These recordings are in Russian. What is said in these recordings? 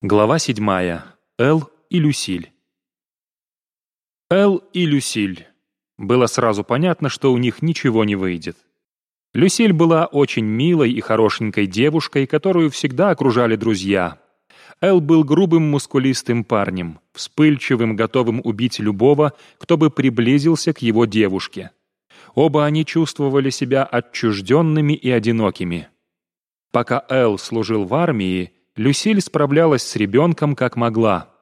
Глава седьмая. Эл и Люсиль. Эл и Люсиль. Было сразу понятно, что у них ничего не выйдет. Люсиль была очень милой и хорошенькой девушкой, которую всегда окружали друзья. Эл был грубым мускулистым парнем, вспыльчивым, готовым убить любого, кто бы приблизился к его девушке. Оба они чувствовали себя отчужденными и одинокими. Пока Эл служил в армии, Люсиль справлялась с ребенком как могла.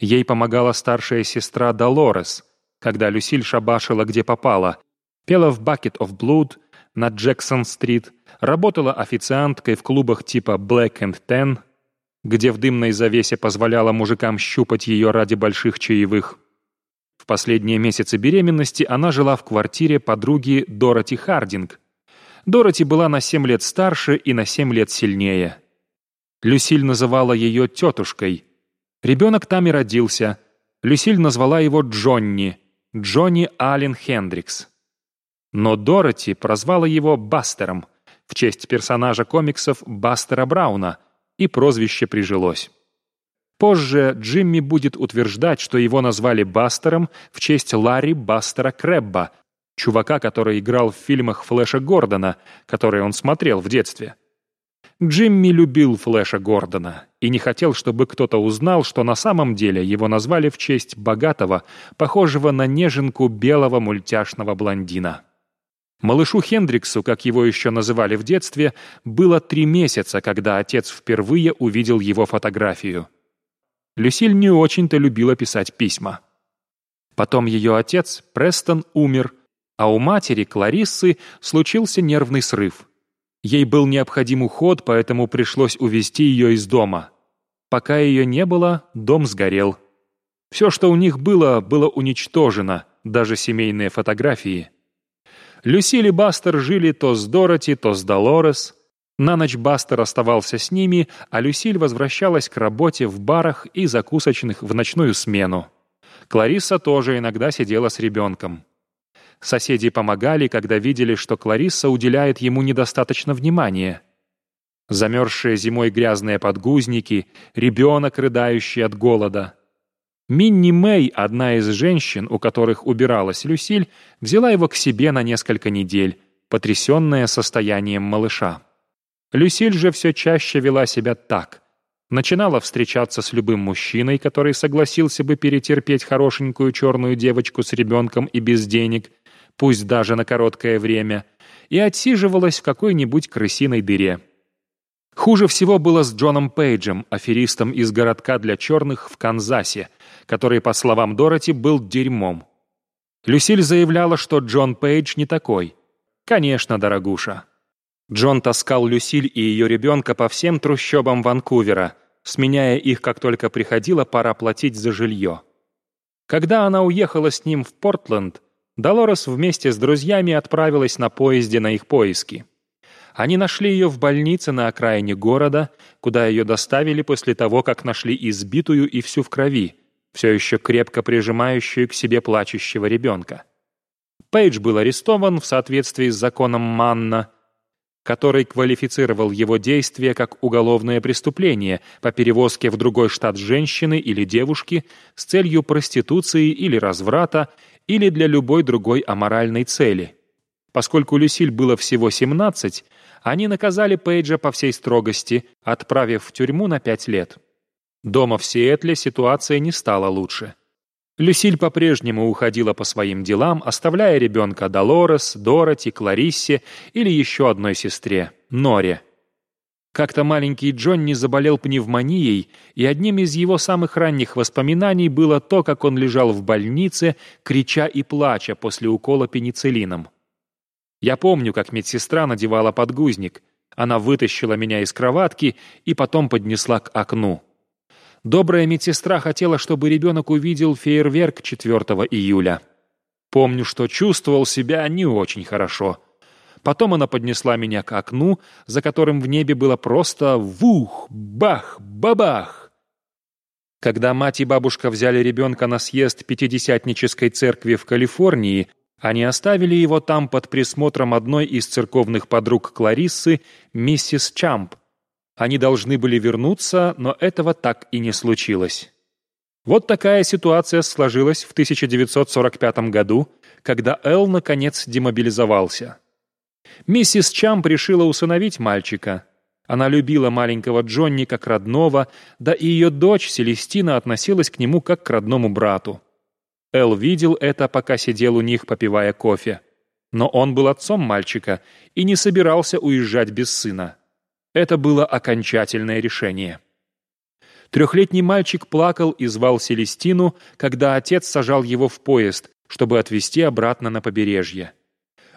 Ей помогала старшая сестра Долорес, когда Люсиль шабашила где попала, пела в «Bucket of Blood» на Джексон-стрит, работала официанткой в клубах типа «Black and Ten», где в дымной завесе позволяла мужикам щупать ее ради больших чаевых. В последние месяцы беременности она жила в квартире подруги Дороти Хардинг. Дороти была на 7 лет старше и на 7 лет сильнее. Люсиль называла ее тетушкой. Ребенок там и родился. Люсиль назвала его Джонни, Джонни Аллен Хендрикс. Но Дороти прозвала его Бастером в честь персонажа комиксов Бастера Брауна, и прозвище прижилось. Позже Джимми будет утверждать, что его назвали Бастером в честь Ларри Бастера Крэбба, чувака, который играл в фильмах Флэша Гордона, которые он смотрел в детстве. Джимми любил Флэша Гордона и не хотел, чтобы кто-то узнал, что на самом деле его назвали в честь богатого, похожего на неженку белого мультяшного блондина. Малышу Хендриксу, как его еще называли в детстве, было три месяца, когда отец впервые увидел его фотографию. Люсиль не очень-то любила писать письма. Потом ее отец, Престон, умер, а у матери, Клариссы, случился нервный срыв – Ей был необходим уход, поэтому пришлось увезти ее из дома. Пока ее не было, дом сгорел. Все, что у них было, было уничтожено, даже семейные фотографии. Люсиль и Бастер жили то с Дороти, то с Долорес. На ночь Бастер оставался с ними, а Люсиль возвращалась к работе в барах и закусочных в ночную смену. Кларисса тоже иногда сидела с ребенком. Соседи помогали, когда видели, что Кларисса уделяет ему недостаточно внимания. Замерзшие зимой грязные подгузники, ребенок, рыдающий от голода. Минни Мэй, одна из женщин, у которых убиралась Люсиль, взяла его к себе на несколько недель, потрясенная состоянием малыша. Люсиль же все чаще вела себя так. Начинала встречаться с любым мужчиной, который согласился бы перетерпеть хорошенькую черную девочку с ребенком и без денег – пусть даже на короткое время, и отсиживалась в какой-нибудь крысиной дыре. Хуже всего было с Джоном Пейджем, аферистом из городка для черных в Канзасе, который, по словам Дороти, был дерьмом. Люсиль заявляла, что Джон Пейдж не такой. Конечно, дорогуша. Джон таскал Люсиль и ее ребенка по всем трущобам Ванкувера, сменяя их, как только приходила пора платить за жилье. Когда она уехала с ним в Портленд, Долорес вместе с друзьями отправилась на поезде на их поиски. Они нашли ее в больнице на окраине города, куда ее доставили после того, как нашли избитую и всю в крови, все еще крепко прижимающую к себе плачущего ребенка. Пейдж был арестован в соответствии с законом Манна, который квалифицировал его действия как уголовное преступление по перевозке в другой штат женщины или девушки с целью проституции или разврата или для любой другой аморальной цели. Поскольку Люсиль было всего 17, они наказали Пейджа по всей строгости, отправив в тюрьму на пять лет. Дома в Сиэтле ситуация не стала лучше. Люсиль по-прежнему уходила по своим делам, оставляя ребенка Долорес, Дороти, Клариссе или еще одной сестре, Норе. Как-то маленький Джонни заболел пневмонией, и одним из его самых ранних воспоминаний было то, как он лежал в больнице, крича и плача после укола пенициллином. Я помню, как медсестра надевала подгузник. Она вытащила меня из кроватки и потом поднесла к окну. Добрая медсестра хотела, чтобы ребенок увидел фейерверк 4 июля. Помню, что чувствовал себя не очень хорошо. Потом она поднесла меня к окну, за которым в небе было просто вух, бах, бабах. Когда мать и бабушка взяли ребенка на съезд Пятидесятнической церкви в Калифорнии, они оставили его там под присмотром одной из церковных подруг Клариссы, миссис Чамп. Они должны были вернуться, но этого так и не случилось. Вот такая ситуация сложилась в 1945 году, когда Эл, наконец, демобилизовался. Миссис Чамп решила усыновить мальчика. Она любила маленького Джонни как родного, да и ее дочь Селестина относилась к нему как к родному брату. Эл видел это, пока сидел у них, попивая кофе. Но он был отцом мальчика и не собирался уезжать без сына. Это было окончательное решение. Трехлетний мальчик плакал и звал Селестину, когда отец сажал его в поезд, чтобы отвезти обратно на побережье.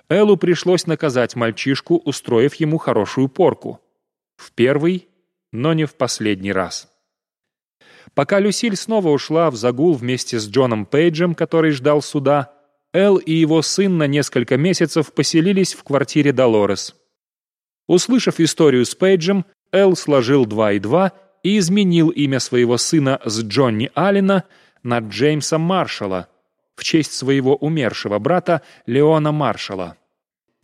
Эллу пришлось наказать мальчишку, устроив ему хорошую порку. В первый, но не в последний раз. Пока Люсиль снова ушла в загул вместе с Джоном Пейджем, который ждал суда, Эл и его сын на несколько месяцев поселились в квартире Долорес. Услышав историю с Пейджем, Эл сложил два и два и изменил имя своего сына с Джонни Аллена на Джеймса Маршалла в честь своего умершего брата Леона Маршалла.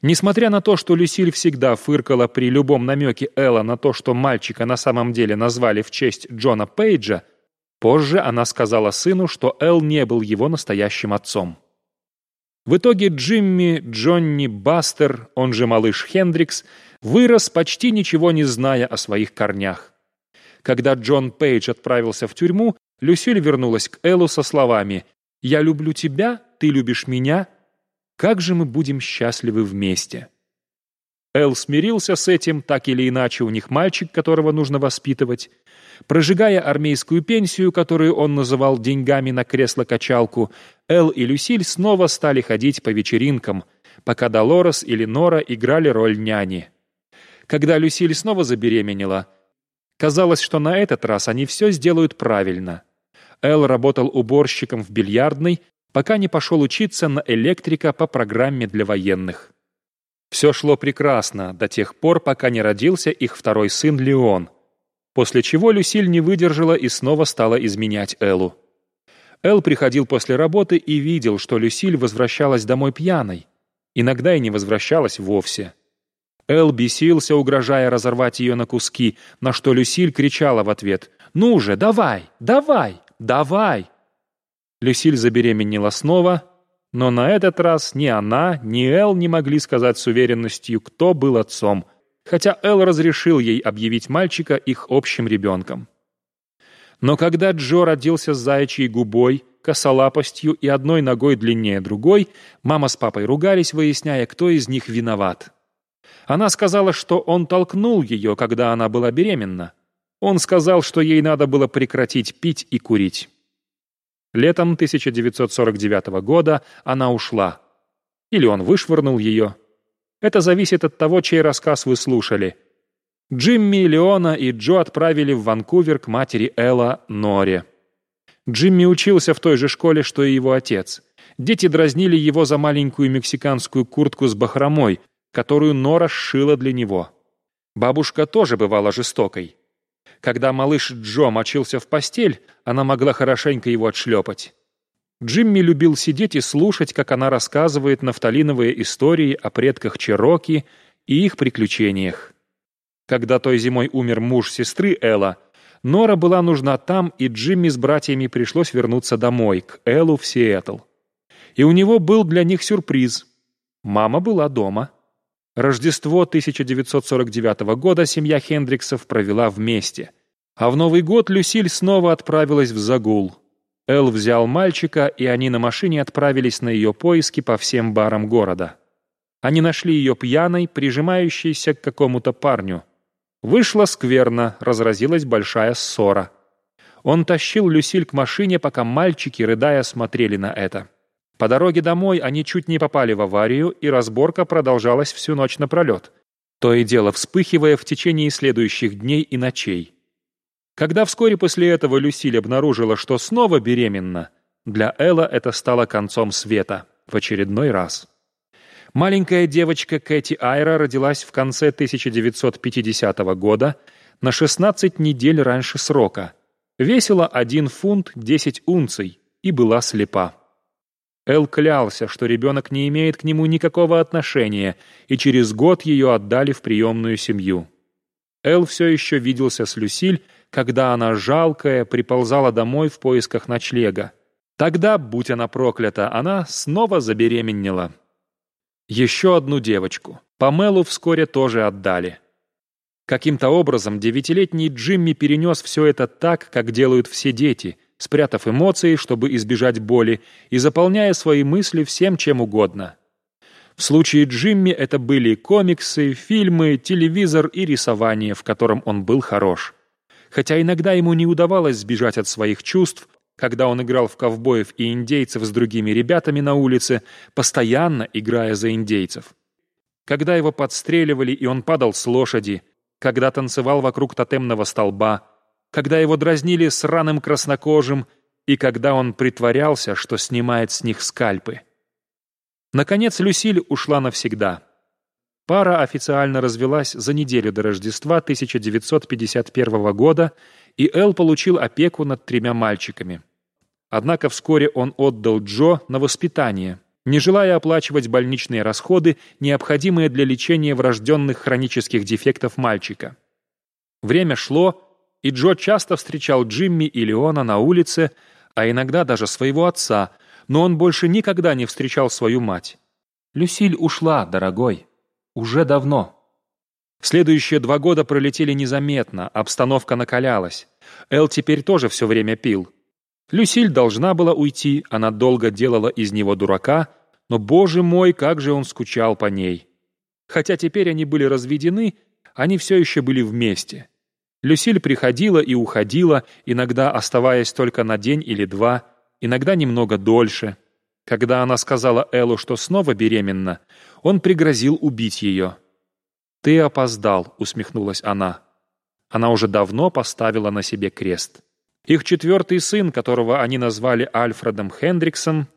Несмотря на то, что Люсиль всегда фыркала при любом намеке Элла на то, что мальчика на самом деле назвали в честь Джона Пейджа, позже она сказала сыну, что Эл не был его настоящим отцом. В итоге Джимми Джонни Бастер, он же малыш Хендрикс, вырос, почти ничего не зная о своих корнях. Когда Джон Пейдж отправился в тюрьму, Люсиль вернулась к Эллу со словами «Я люблю тебя, ты любишь меня, как же мы будем счастливы вместе?» Эл смирился с этим, так или иначе у них мальчик, которого нужно воспитывать. Прожигая армейскую пенсию, которую он называл деньгами на кресло-качалку, Эл и Люсиль снова стали ходить по вечеринкам, пока Долорес или Нора играли роль няни. Когда Люсиль снова забеременела, казалось, что на этот раз они все сделают правильно. Эл работал уборщиком в бильярдной, пока не пошел учиться на электрика по программе для военных. Все шло прекрасно до тех пор, пока не родился их второй сын Леон, после чего Люсиль не выдержала и снова стала изменять Эллу. Эл приходил после работы и видел, что Люсиль возвращалась домой пьяной. Иногда и не возвращалась вовсе. Эл бесился, угрожая разорвать ее на куски, на что Люсиль кричала в ответ «Ну же, давай, давай, давай!» Люсиль забеременела снова, но на этот раз ни она, ни Эл не могли сказать с уверенностью, кто был отцом, хотя Эл разрешил ей объявить мальчика их общим ребенком. Но когда Джо родился с заячьей губой, косолапостью и одной ногой длиннее другой, мама с папой ругались, выясняя, кто из них виноват. Она сказала, что он толкнул ее, когда она была беременна. Он сказал, что ей надо было прекратить пить и курить. Летом 1949 года она ушла. Или он вышвырнул ее. Это зависит от того, чей рассказ вы слушали. Джимми, Леона и Джо отправили в Ванкувер к матери Элла Норе. Джимми учился в той же школе, что и его отец. Дети дразнили его за маленькую мексиканскую куртку с бахромой, которую Нора сшила для него. Бабушка тоже бывала жестокой. Когда малыш Джо мочился в постель, она могла хорошенько его отшлепать. Джимми любил сидеть и слушать, как она рассказывает нафталиновые истории о предках Чероки и их приключениях. Когда той зимой умер муж сестры Элла, Нора была нужна там, и Джимми с братьями пришлось вернуться домой, к Эллу в Сиэтл. И у него был для них сюрприз. Мама была дома. Рождество 1949 года семья Хендриксов провела вместе. А в Новый год Люсиль снова отправилась в загул. Эл взял мальчика, и они на машине отправились на ее поиски по всем барам города. Они нашли ее пьяной, прижимающейся к какому-то парню. Вышло скверно, разразилась большая ссора. Он тащил Люсиль к машине, пока мальчики, рыдая, смотрели на это. По дороге домой они чуть не попали в аварию, и разборка продолжалась всю ночь напролет, то и дело вспыхивая в течение следующих дней и ночей. Когда вскоре после этого Люсиль обнаружила, что снова беременна, для Элла это стало концом света в очередной раз. Маленькая девочка Кэти Айра родилась в конце 1950 года на 16 недель раньше срока, весила 1 фунт 10 унций и была слепа. Эл клялся, что ребенок не имеет к нему никакого отношения, и через год ее отдали в приемную семью. Эл все еще виделся с Люсиль, когда она, жалкая, приползала домой в поисках ночлега. Тогда, будь она проклята, она снова забеременела. Еще одну девочку. Памелу вскоре тоже отдали. Каким-то образом девятилетний Джимми перенес все это так, как делают все дети, спрятав эмоции, чтобы избежать боли, и заполняя свои мысли всем чем угодно. В случае Джимми это были комиксы, фильмы, телевизор и рисование, в котором он был хорош. Хотя иногда ему не удавалось сбежать от своих чувств, когда он играл в ковбоев и индейцев с другими ребятами на улице, постоянно играя за индейцев. Когда его подстреливали, и он падал с лошади, когда танцевал вокруг тотемного столба, когда его дразнили сраным краснокожим и когда он притворялся, что снимает с них скальпы. Наконец Люсиль ушла навсегда. Пара официально развелась за неделю до Рождества 1951 года, и Эл получил опеку над тремя мальчиками. Однако вскоре он отдал Джо на воспитание, не желая оплачивать больничные расходы, необходимые для лечения врожденных хронических дефектов мальчика. Время шло, и Джо часто встречал Джимми и Леона на улице, а иногда даже своего отца, но он больше никогда не встречал свою мать. «Люсиль ушла, дорогой. Уже давно». Следующие два года пролетели незаметно, обстановка накалялась. Эл теперь тоже все время пил. Люсиль должна была уйти, она долго делала из него дурака, но, боже мой, как же он скучал по ней. Хотя теперь они были разведены, они все еще были вместе. Люсиль приходила и уходила, иногда оставаясь только на день или два, иногда немного дольше. Когда она сказала Эллу, что снова беременна, он пригрозил убить ее. «Ты опоздал», — усмехнулась она. Она уже давно поставила на себе крест. Их четвертый сын, которого они назвали Альфредом Хендриксом,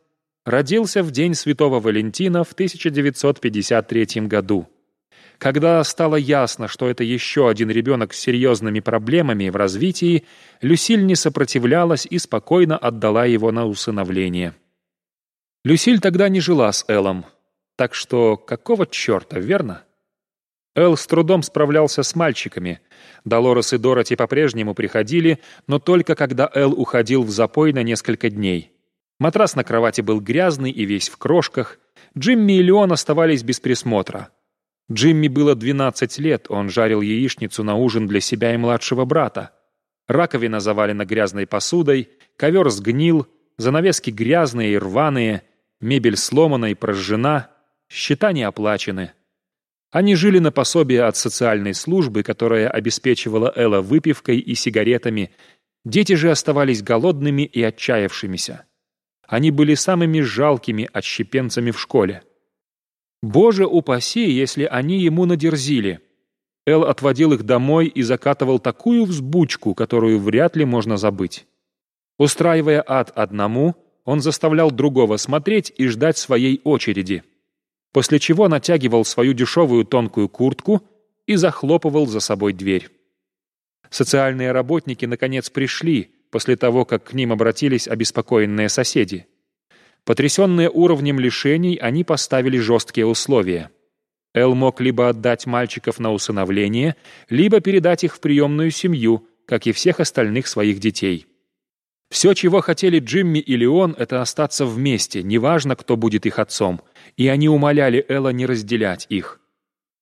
родился в день Святого Валентина в 1953 году. Когда стало ясно, что это еще один ребенок с серьезными проблемами в развитии, Люсиль не сопротивлялась и спокойно отдала его на усыновление. Люсиль тогда не жила с Эллом, так что какого черта, верно? Эл с трудом справлялся с мальчиками. Долорес и Дороти по-прежнему приходили, но только когда Эл уходил в запой на несколько дней. Матрас на кровати был грязный и весь в крошках. Джимми и Леон оставались без присмотра. Джимми было 12 лет, он жарил яичницу на ужин для себя и младшего брата. Раковина завалена грязной посудой, ковер сгнил, занавески грязные и рваные, мебель сломана и прожжена, счета не оплачены. Они жили на пособие от социальной службы, которая обеспечивала Элла выпивкой и сигаретами. Дети же оставались голодными и отчаявшимися. Они были самыми жалкими отщепенцами в школе. Боже упаси, если они ему надерзили. Эл отводил их домой и закатывал такую взбучку, которую вряд ли можно забыть. Устраивая ад одному, он заставлял другого смотреть и ждать своей очереди после чего натягивал свою дешевую тонкую куртку и захлопывал за собой дверь. Социальные работники наконец пришли, после того, как к ним обратились обеспокоенные соседи. Потрясенные уровнем лишений, они поставили жесткие условия. Эл мог либо отдать мальчиков на усыновление, либо передать их в приемную семью, как и всех остальных своих детей. Все, чего хотели Джимми и Леон, это остаться вместе, неважно, кто будет их отцом, и они умоляли Элла не разделять их.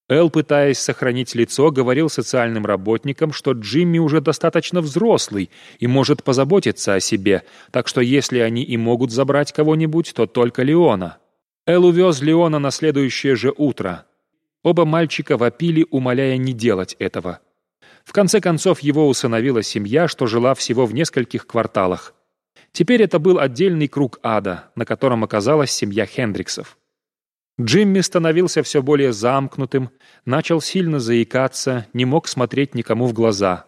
Эл, пытаясь сохранить лицо, говорил социальным работникам, что Джимми уже достаточно взрослый и может позаботиться о себе, так что если они и могут забрать кого-нибудь, то только Леона. Эл увез Леона на следующее же утро. Оба мальчика вопили, умоляя не делать этого. В конце концов, его усыновила семья, что жила всего в нескольких кварталах. Теперь это был отдельный круг ада, на котором оказалась семья Хендриксов. Джимми становился все более замкнутым, начал сильно заикаться, не мог смотреть никому в глаза.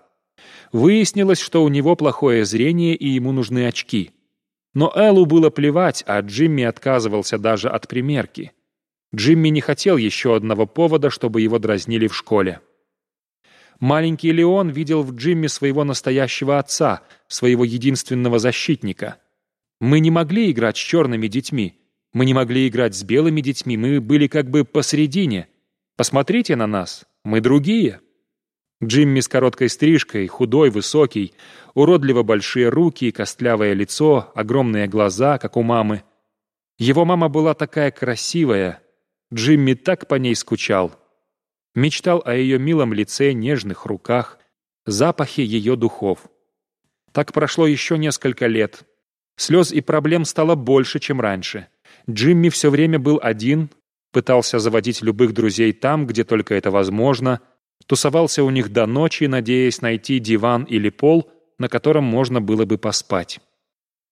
Выяснилось, что у него плохое зрение и ему нужны очки. Но Эллу было плевать, а Джимми отказывался даже от примерки. Джимми не хотел еще одного повода, чтобы его дразнили в школе. Маленький Леон видел в Джимми своего настоящего отца, своего единственного защитника. Мы не могли играть с черными детьми. Мы не могли играть с белыми детьми. Мы были как бы посередине. Посмотрите на нас. Мы другие. Джимми с короткой стрижкой, худой, высокий, уродливо большие руки, костлявое лицо, огромные глаза, как у мамы. Его мама была такая красивая. Джимми так по ней скучал. Мечтал о ее милом лице, нежных руках, запахе ее духов. Так прошло еще несколько лет. Слез и проблем стало больше, чем раньше. Джимми все время был один, пытался заводить любых друзей там, где только это возможно, тусовался у них до ночи, надеясь найти диван или пол, на котором можно было бы поспать.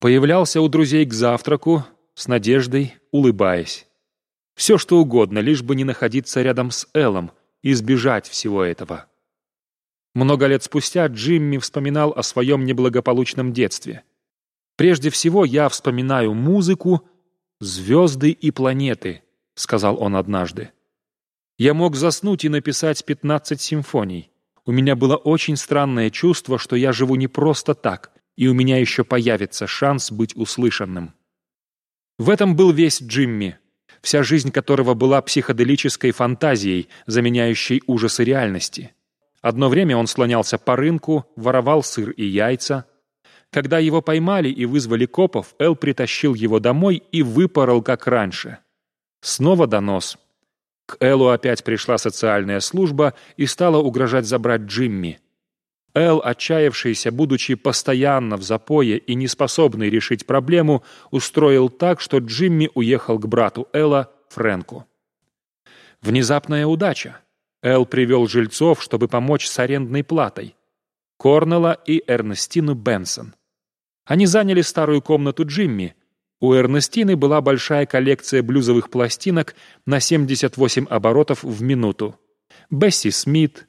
Появлялся у друзей к завтраку, с надеждой, улыбаясь. Все что угодно, лишь бы не находиться рядом с Эллом, избежать всего этого. Много лет спустя Джимми вспоминал о своем неблагополучном детстве. «Прежде всего я вспоминаю музыку, звезды и планеты», — сказал он однажды. «Я мог заснуть и написать пятнадцать симфоний. У меня было очень странное чувство, что я живу не просто так, и у меня еще появится шанс быть услышанным». В этом был весь Джимми, вся жизнь которого была психоделической фантазией, заменяющей ужасы реальности. Одно время он слонялся по рынку, воровал сыр и яйца, когда его поймали и вызвали копов, Эл притащил его домой и выпорол, как раньше. Снова донос. К Элу опять пришла социальная служба и стала угрожать забрать Джимми. Эл, отчаявшийся, будучи постоянно в запое и неспособный решить проблему, устроил так, что Джимми уехал к брату Элла, Фрэнку. Внезапная удача. Эл привел жильцов, чтобы помочь с арендной платой. Корнелла и Эрнестину Бенсон. Они заняли старую комнату Джимми. У Эрнестины была большая коллекция блюзовых пластинок на 78 оборотов в минуту. Бесси Смит,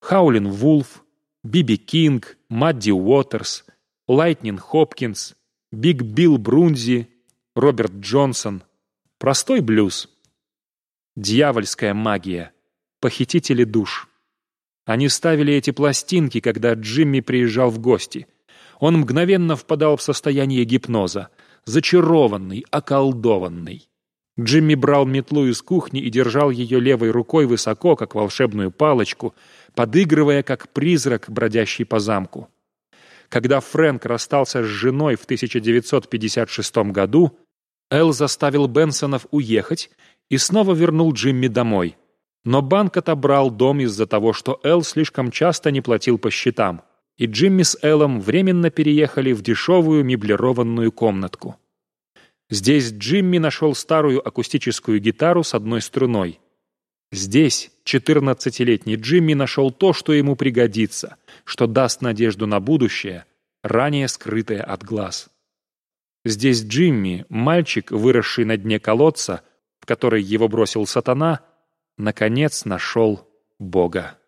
Хаулин Вулф, Биби Кинг, Мадди Уотерс, Лайтнин Хопкинс, Биг Билл Брунзи, Роберт Джонсон. Простой блюз. Дьявольская магия. Похитители душ. Они ставили эти пластинки, когда Джимми приезжал в гости – он мгновенно впадал в состояние гипноза, зачарованный, околдованный. Джимми брал метлу из кухни и держал ее левой рукой высоко, как волшебную палочку, подыгрывая, как призрак, бродящий по замку. Когда Фрэнк расстался с женой в 1956 году, Эл заставил Бенсонов уехать и снова вернул Джимми домой. Но банк отобрал дом из-за того, что Эл слишком часто не платил по счетам и Джимми с Эллом временно переехали в дешевую меблированную комнатку. Здесь Джимми нашел старую акустическую гитару с одной струной. Здесь 14-летний Джимми нашел то, что ему пригодится, что даст надежду на будущее, ранее скрытое от глаз. Здесь Джимми, мальчик, выросший на дне колодца, в который его бросил сатана, наконец нашел Бога.